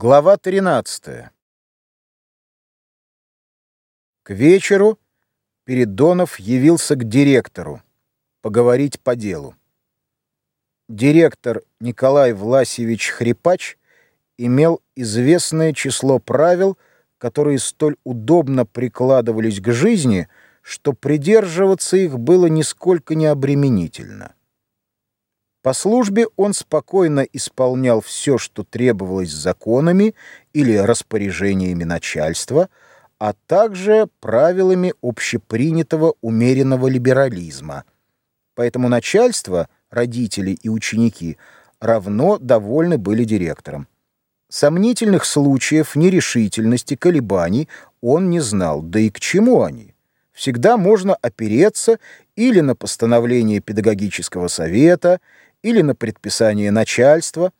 Глава 13. К вечеру Передонов явился к директору поговорить по делу. Директор Николай Власевич Хрипач имел известное число правил, которые столь удобно прикладывались к жизни, что придерживаться их было нисколько не обременительно. По службе он спокойно исполнял все, что требовалось законами или распоряжениями начальства, а также правилами общепринятого умеренного либерализма. Поэтому начальство, родители и ученики равно довольны были директором. Сомнительных случаев нерешительности, колебаний он не знал, да и к чему они. Всегда можно опереться или на постановление педагогического совета, или на предписание начальства.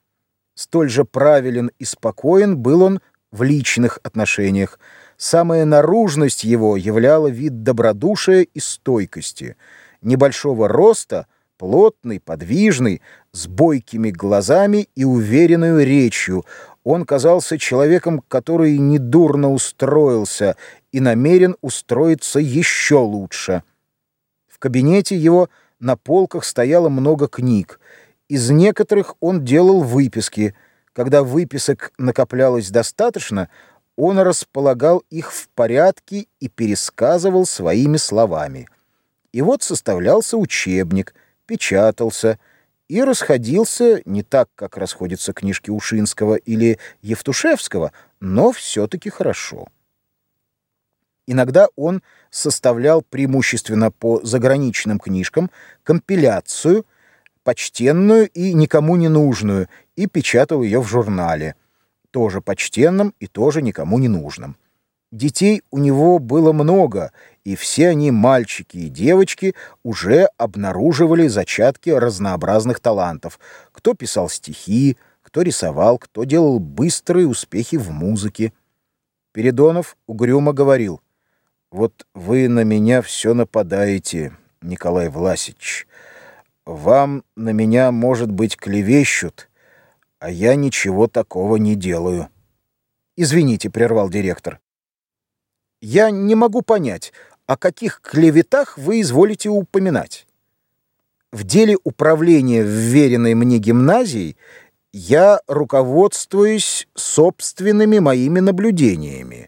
Столь же правилен и спокоен был он в личных отношениях. Самая наружность его являла вид добродушия и стойкости. Небольшого роста, плотный, подвижный, с бойкими глазами и уверенной речью, он казался человеком, который недурно устроился и намерен устроиться еще лучше. В кабинете его на полках стояло много книг. Из некоторых он делал выписки. Когда выписок накоплялось достаточно, он располагал их в порядке и пересказывал своими словами. И вот составлялся учебник, печатался и расходился не так, как расходятся книжки Ушинского или Евтушевского, но все-таки хорошо. Иногда он составлял преимущественно по заграничным книжкам компиляцию, почтенную и никому не нужную, и печатал ее в журнале, тоже почтенном и тоже никому не нужном. Детей у него было много, и все они, мальчики и девочки, уже обнаруживали зачатки разнообразных талантов. Кто писал стихи, кто рисовал, кто делал быстрые успехи в музыке. Передонов угрюмо говорил — вот вы на меня все нападаете, Николай Власич. Вам на меня, может быть, клевещут, а я ничего такого не делаю. Извините, прервал директор. Я не могу понять, о каких клеветах вы изволите упоминать. В деле управления вверенной мне гимназией я руководствуюсь собственными моими наблюдениями —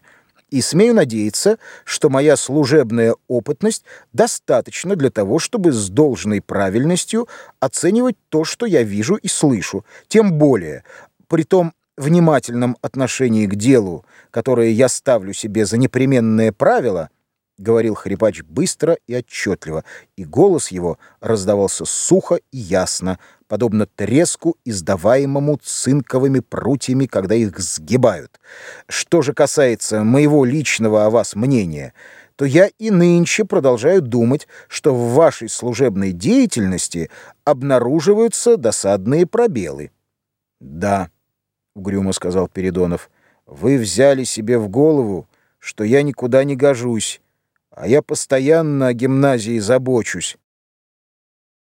и смею надеяться, что моя служебная опытность достаточна для того, чтобы с должной правильностью оценивать то, что я вижу и слышу, тем более при том внимательном отношении к делу, которое я ставлю себе за непременное правило — говорил хрипач быстро и отчетливо, и голос его раздавался сухо и ясно, подобно треску, издаваемому цинковыми прутьями, когда их сгибают. Что же касается моего личного о вас мнения, то я и нынче продолжаю думать, что в вашей служебной деятельности обнаруживаются досадные пробелы. «Да», — угрюмо сказал Передонов, — «вы взяли себе в голову, что я никуда не гожусь, а я постоянно о гимназии забочусь,